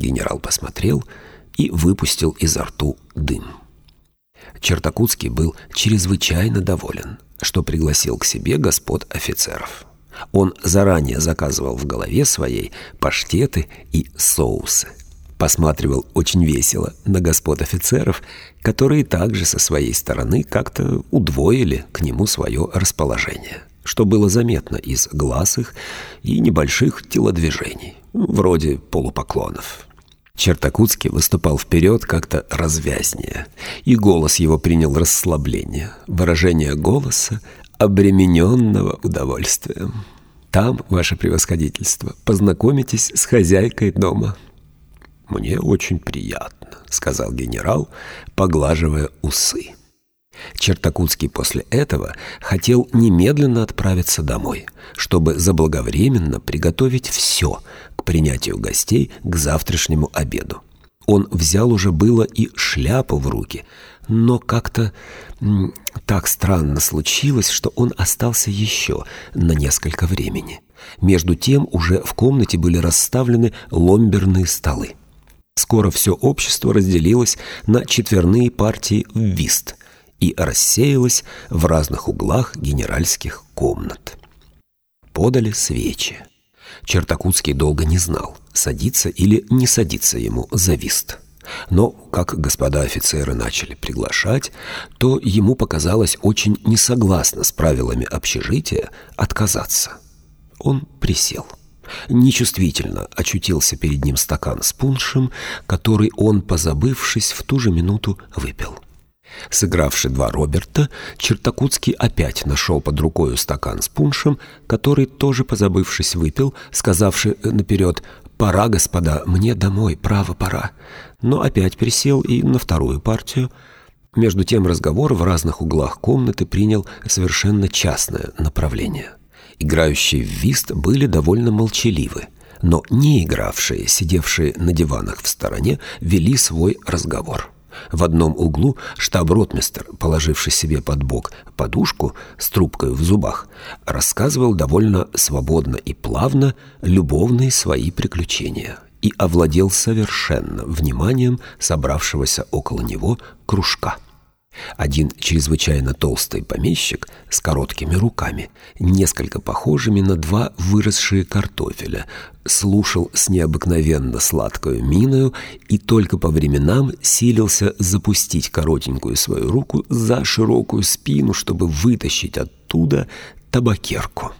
Генерал посмотрел и выпустил изо рту дым. Чертакутский был чрезвычайно доволен, что пригласил к себе господ офицеров. Он заранее заказывал в голове своей паштеты и соусы. Посматривал очень весело на господ офицеров, которые также со своей стороны как-то удвоили к нему свое расположение, что было заметно из глаз их и небольших телодвижений, вроде полупоклонов. Чертакутский выступал вперед как-то развязнее, и голос его принял расслабление, выражение голоса, обремененного удовольствием. Там, ваше превосходительство, познакомитесь с хозяйкой дома». «Мне очень приятно», — сказал генерал, поглаживая усы. Чертакутский после этого хотел немедленно отправиться домой, чтобы заблаговременно приготовить все к принятию гостей к завтрашнему обеду. Он взял уже было и шляпу в руки, но как-то так странно случилось, что он остался еще на несколько времени. Между тем уже в комнате были расставлены ломберные столы. Скоро все общество разделилось на четверные партии в вист – и рассеялась в разных углах генеральских комнат. Подали свечи. Чертакутский долго не знал, садиться или не садиться ему за вист. Но, как господа офицеры начали приглашать, то ему показалось очень несогласно с правилами общежития отказаться. Он присел. Нечувствительно очутился перед ним стакан с пуншем, который он, позабывшись, в ту же минуту выпил. Сыгравший два Роберта, Чертакутский опять нашел под рукою стакан с пуншем, который, тоже позабывшись, выпил, сказавший наперед «Пора, господа, мне домой, право, пора». Но опять присел и на вторую партию. Между тем разговор в разных углах комнаты принял совершенно частное направление. Играющие в вист были довольно молчаливы, но не игравшие, сидевшие на диванах в стороне, вели свой разговор. В одном углу штаб-ротмистр, положивший себе под бок подушку с трубкой в зубах, рассказывал довольно свободно и плавно любовные свои приключения и овладел совершенно вниманием собравшегося около него кружка. Один чрезвычайно толстый помещик с короткими руками, несколько похожими на два выросшие картофеля, слушал с необыкновенно сладкою миною и только по временам силился запустить коротенькую свою руку за широкую спину, чтобы вытащить оттуда табакерку.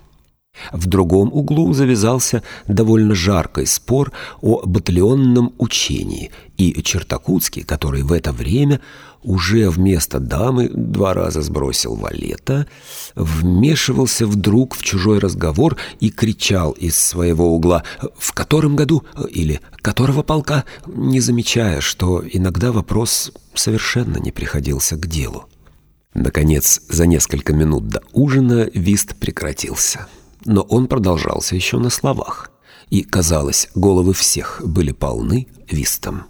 В другом углу завязался довольно жаркий спор о батальонном учении, и Чертакутский, который в это время уже вместо дамы два раза сбросил валета, вмешивался вдруг в чужой разговор и кричал из своего угла «В котором году?» или «Которого полка?», не замечая, что иногда вопрос совершенно не приходился к делу. Наконец, за несколько минут до ужина вист прекратился но он продолжался еще на словах, и, казалось, головы всех были полны вистом.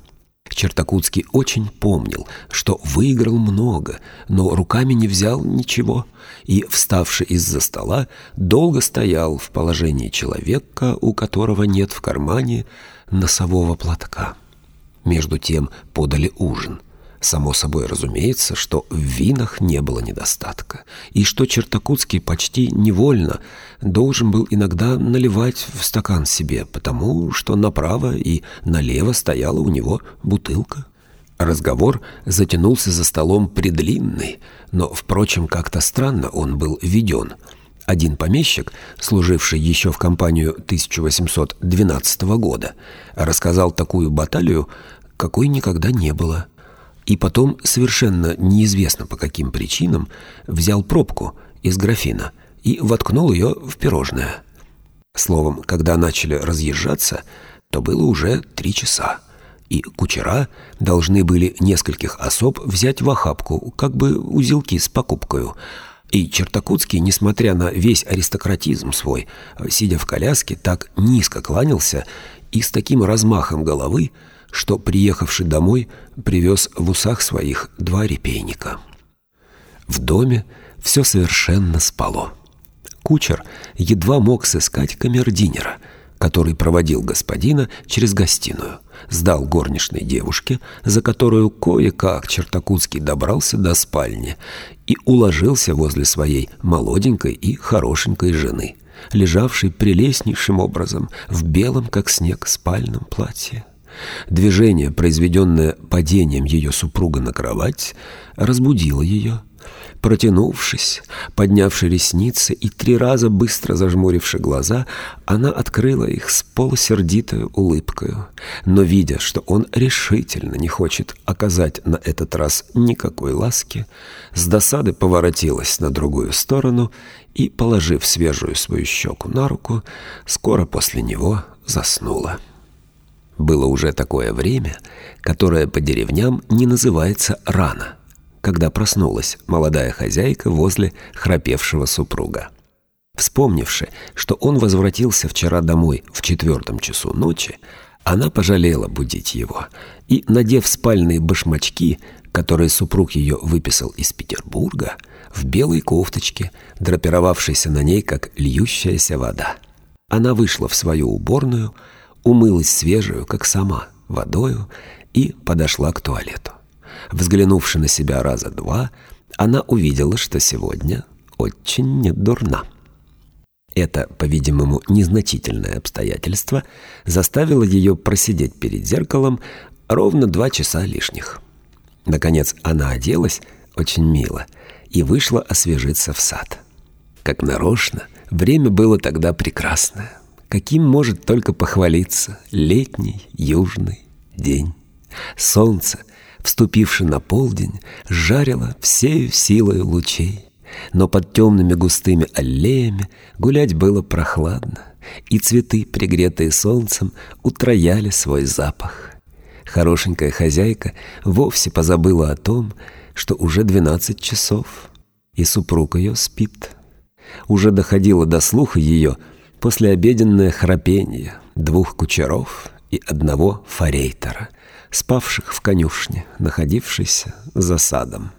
Чертакутский очень помнил, что выиграл много, но руками не взял ничего, и, вставший из-за стола, долго стоял в положении человека, у которого нет в кармане носового платка. Между тем подали ужин — Само собой разумеется, что в винах не было недостатка, и что Чертакутский почти невольно должен был иногда наливать в стакан себе, потому что направо и налево стояла у него бутылка. Разговор затянулся за столом предлинный, но, впрочем, как-то странно он был веден. Один помещик, служивший еще в компанию 1812 года, рассказал такую баталию, какой никогда не было – и потом, совершенно неизвестно по каким причинам, взял пробку из графина и воткнул ее в пирожное. Словом, когда начали разъезжаться, то было уже три часа, и кучера должны были нескольких особ взять в охапку, как бы узелки с покупкою, и Чертакутский, несмотря на весь аристократизм свой, сидя в коляске, так низко кланялся и с таким размахом головы, что, приехавший домой, привез в усах своих два репейника. В доме все совершенно спало. Кучер едва мог сыскать камердинера, который проводил господина через гостиную, сдал горничной девушке, за которую кое-как Чертакутский добрался до спальни и уложился возле своей молоденькой и хорошенькой жены, лежавшей прелестнейшим образом в белом, как снег, спальном платье. Движение, произведенное падением ее супруга на кровать, разбудило ее. Протянувшись, поднявши ресницы и три раза быстро зажмуривши глаза, она открыла их с полусердитой улыбкою. Но, видя, что он решительно не хочет оказать на этот раз никакой ласки, с досады поворотилась на другую сторону и, положив свежую свою щеку на руку, скоро после него заснула. Было уже такое время, которое по деревням не называется «рано», когда проснулась молодая хозяйка возле храпевшего супруга. Вспомнивши, что он возвратился вчера домой в четвертом часу ночи, она пожалела будить его и, надев спальные башмачки, которые супруг ее выписал из Петербурга, в белой кофточке, драпировавшейся на ней, как льющаяся вода. Она вышла в свою уборную, умылась свежую, как сама, водою и подошла к туалету. Взглянувши на себя раза два, она увидела, что сегодня очень недурна. Это, по-видимому, незначительное обстоятельство заставило ее просидеть перед зеркалом ровно два часа лишних. Наконец она оделась очень мило и вышла освежиться в сад. Как нарочно, время было тогда прекрасное каким может только похвалиться летний южный день. Солнце, вступившее на полдень, жарило всею силой лучей, но под темными густыми аллеями гулять было прохладно, и цветы, пригретые солнцем, утрояли свой запах. Хорошенькая хозяйка вовсе позабыла о том, что уже двенадцать часов, и супруг ее спит. Уже доходило до слуха ее — послеобеденное храпение двух кучеров и одного форейтера, спавших в конюшне, находившейся за садом.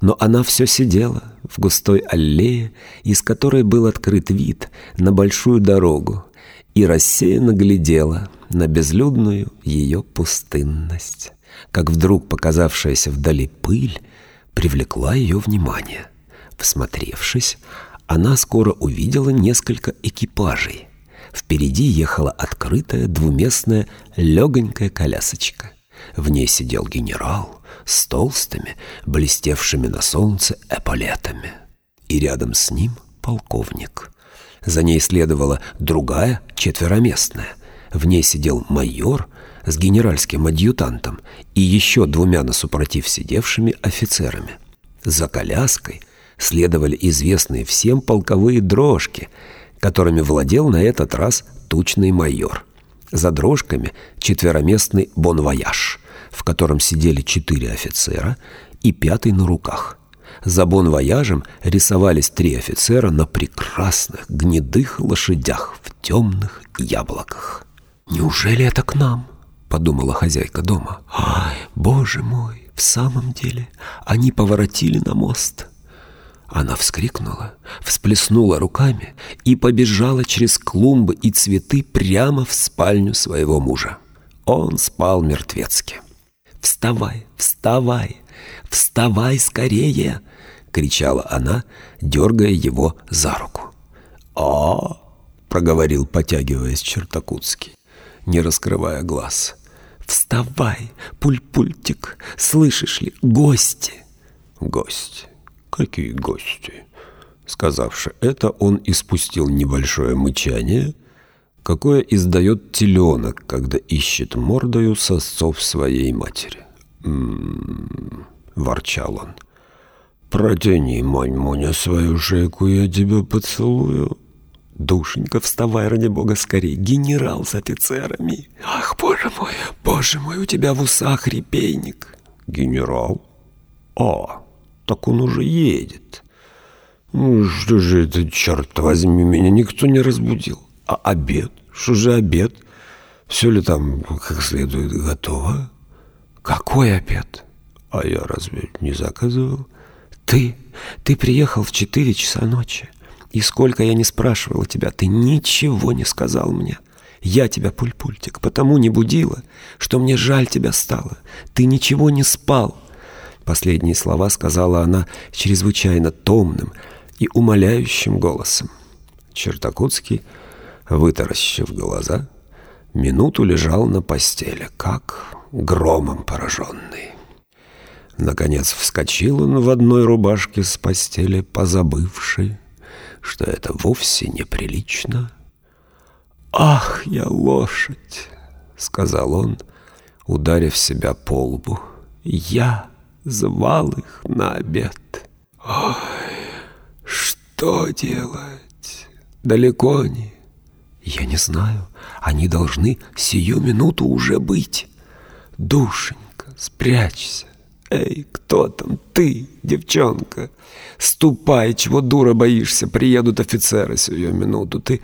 Но она все сидела в густой аллее, из которой был открыт вид на большую дорогу, и рассеянно глядела на безлюдную ее пустынность, как вдруг показавшаяся вдали пыль привлекла ее внимание. Всмотревшись, она скоро увидела несколько экипажей. Впереди ехала открытая двуместная легонькая колясочка. В ней сидел генерал с толстыми, блестевшими на солнце эполетами. И рядом с ним полковник. За ней следовала другая, четвероместная. В ней сидел майор с генеральским адъютантом и еще двумя насупротив сидевшими офицерами. За коляской следовали известные всем полковые дрожки, которыми владел на этот раз тучный майор. За дрожками четвероместный бонвояж, в котором сидели четыре офицера и пятый на руках. За бонвояжем рисовались три офицера на прекрасных гнедых лошадях в темных яблоках. «Неужели это к нам?» — подумала хозяйка дома. «Ай, боже мой, в самом деле, они поворотили на мост». Она вскрикнула, всплеснула руками и побежала через клумбы и цветы прямо в спальню своего мужа. Он спал мертвецки. «Вставай, вставай, вставай скорее!» — кричала она, дергая его за руку. «А!» — проговорил, потягиваясь Чертакутский, не раскрывая глаз. «Вставай, пульпультик, слышишь ли, гости!» «Гость!» «Какие гости?» Сказавши это, он испустил небольшое мычание, какое издает теленок, когда ищет мордою сосцов своей матери. «М-м-м», ворчал он. «Протяни, мань-моня, свою шейку, я тебя поцелую». «Душенька, вставай, ради бога, скорей! Генерал с офицерами!» «Ах, боже мой, боже мой, у тебя в усах репейник!» «Генерал? А, так он уже едет. Ну, что же это, черт возьми, меня никто не разбудил. А обед? Что же обед? Все ли там как следует готово? Какой обед? А я разве не заказывал? Ты, ты приехал в четыре часа ночи. И сколько я не спрашивала тебя, ты ничего не сказал мне. Я тебя, пульпультик, потому не будила, что мне жаль тебя стало. Ты ничего не спал. Последние слова сказала она чрезвычайно томным и умоляющим голосом. Чертакутский, вытаращив глаза, минуту лежал на постели, как громом пораженный. Наконец вскочил он в одной рубашке с постели, позабывший, что это вовсе неприлично, «Ах, я лошадь!» — сказал он, ударив себя по лбу. «Я звал их на обед. Ой, что делать? Далеко они?» «Я не знаю. Они должны сию минуту уже быть. Душенька, спрячься. Эй, кто там? Ты, девчонка. Ступай, чего дура боишься, приедут офицеры сию минуту. Ты,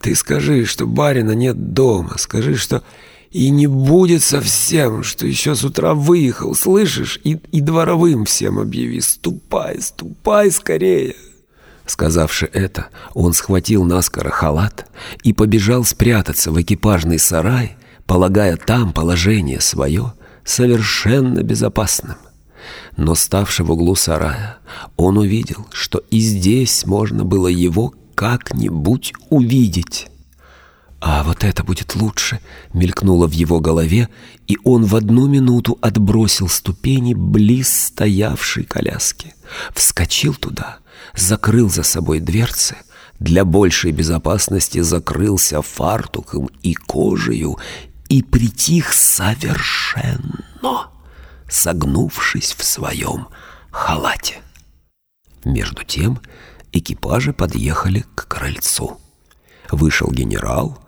ты скажи, что барина нет дома, скажи, что и не будет совсем, что еще с утра выехал, слышишь? И, и дворовым всем объяви, ступай, ступай скорее. Сказавши это, он схватил наскоро халат и побежал спрятаться в экипажный сарай, полагая там положение свое совершенно безопасным. Но ставший в углу сарая, он увидел, что и здесь можно было его как-нибудь увидеть. «А вот это будет лучше!» — мелькнуло в его голове, и он в одну минуту отбросил ступени близ стоявшей коляски. Вскочил туда, закрыл за собой дверцы, для большей безопасности закрылся фартуком и кожею и притих совершенно согнувшись в своем халате. Между тем экипажи подъехали к крыльцу. Вышел генерал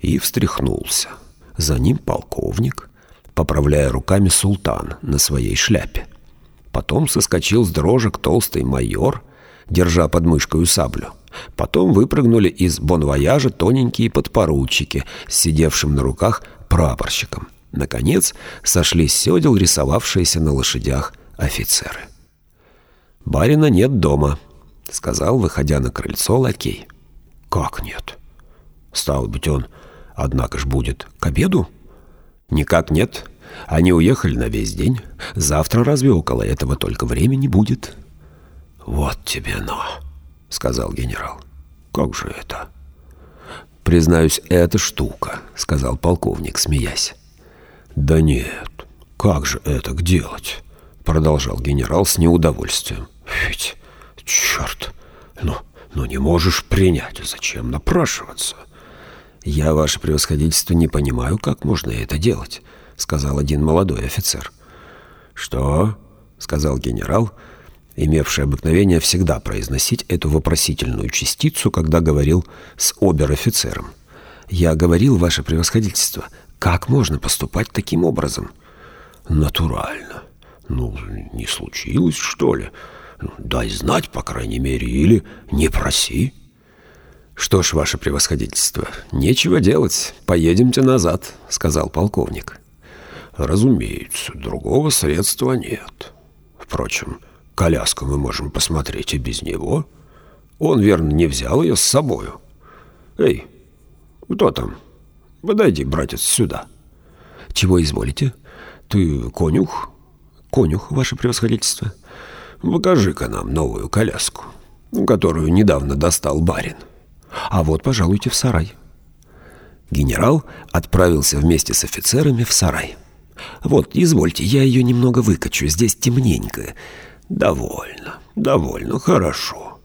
и встряхнулся. За ним полковник, поправляя руками султан на своей шляпе. Потом соскочил с дрожек толстый майор, держа под мышкой саблю. Потом выпрыгнули из бонвояжа тоненькие подпоручики, сидевшим на руках прапорщиком. Наконец сошли с седел рисовавшиеся на лошадях офицеры. «Барина нет дома», — сказал, выходя на крыльцо лакей. «Как нет?» «Стало быть, он, однако ж, будет к обеду?» «Никак нет. Они уехали на весь день. Завтра разве около этого только времени будет?» «Вот тебе но», — сказал генерал. «Как же это?» «Признаюсь, это штука», — сказал полковник, смеясь. «Да нет, как же это делать?» Продолжал генерал с неудовольствием. «Ведь, черт, ну, ну не можешь принять, зачем напрашиваться?» «Я, ваше превосходительство, не понимаю, как можно это делать», сказал один молодой офицер. «Что?» — сказал генерал, имевший обыкновение всегда произносить эту вопросительную частицу, когда говорил с обер-офицером. «Я говорил, ваше превосходительство, как можно поступать таким образом? Натурально. Ну, не случилось, что ли? Дай знать, по крайней мере, или не проси. Что ж, ваше превосходительство, нечего делать. Поедемте назад, сказал полковник. Разумеется, другого средства нет. Впрочем, коляску мы можем посмотреть и без него. Он, верно, не взял ее с собою. Эй, кто там? Подойди, братец, сюда. Чего изволите? Ты конюх? Конюх, ваше превосходительство. Покажи-ка нам новую коляску, которую недавно достал барин. А вот, пожалуйте, в сарай. Генерал отправился вместе с офицерами в сарай. «Вот, извольте, я ее немного выкачу, здесь темненько». «Довольно, довольно, хорошо».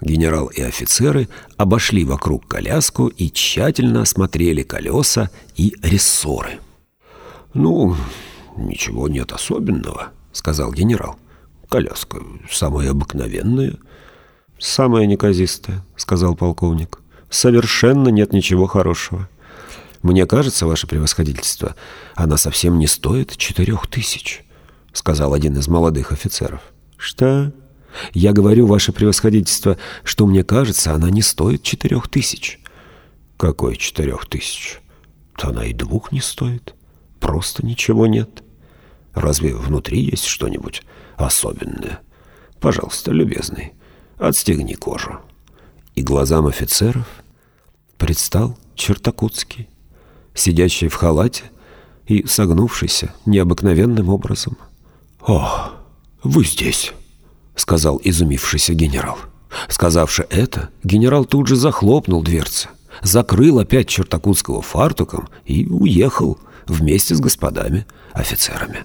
Генерал и офицеры обошли вокруг коляску и тщательно осмотрели колеса и рессоры. «Ну, ничего нет особенного», — сказал генерал. «Коляска самая обыкновенная». «Самая неказистая», — сказал полковник. «Совершенно нет ничего хорошего. Мне кажется, ваше превосходительство, она совсем не стоит четырех тысяч», — сказал один из молодых офицеров. «Что?» Я говорю, ваше превосходительство, что мне кажется, она не стоит четырех тысяч. Какой четырех тысяч? То она и двух не стоит. Просто ничего нет. Разве внутри есть что-нибудь особенное? Пожалуйста, любезный, отстегни кожу. И глазам офицеров предстал Чертакутский, сидящий в халате и согнувшийся необыкновенным образом. «О, вы здесь!» — сказал изумившийся генерал. Сказавши это, генерал тут же захлопнул дверцы, закрыл опять Чертакутского фартуком и уехал вместе с господами офицерами.